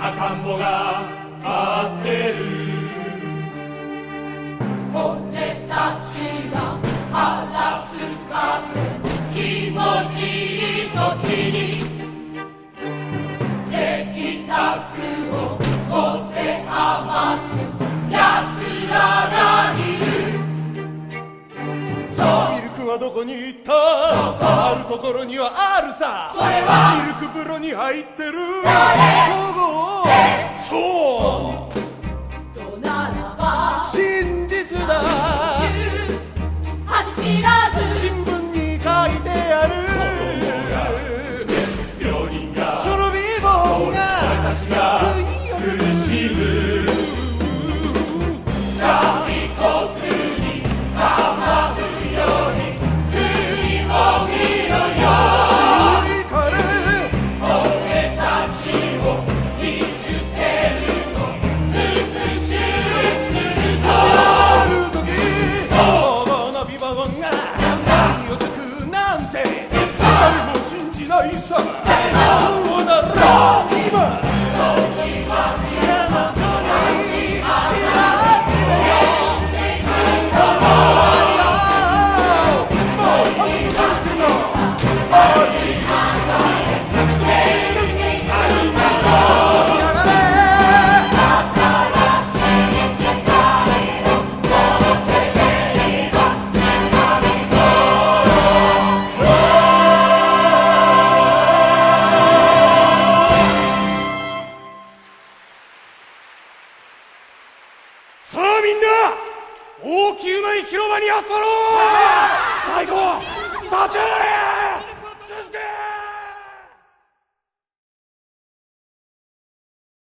아담보가 아테르 はどこに行った？あるところにはあるさ。ミルク風呂に入ってる。そう。真実だ。恥知らず。新聞に書いてある。その貧乏が。国をさあみんな大きうまい広場に集まろう。最高立ち上がれ。続け。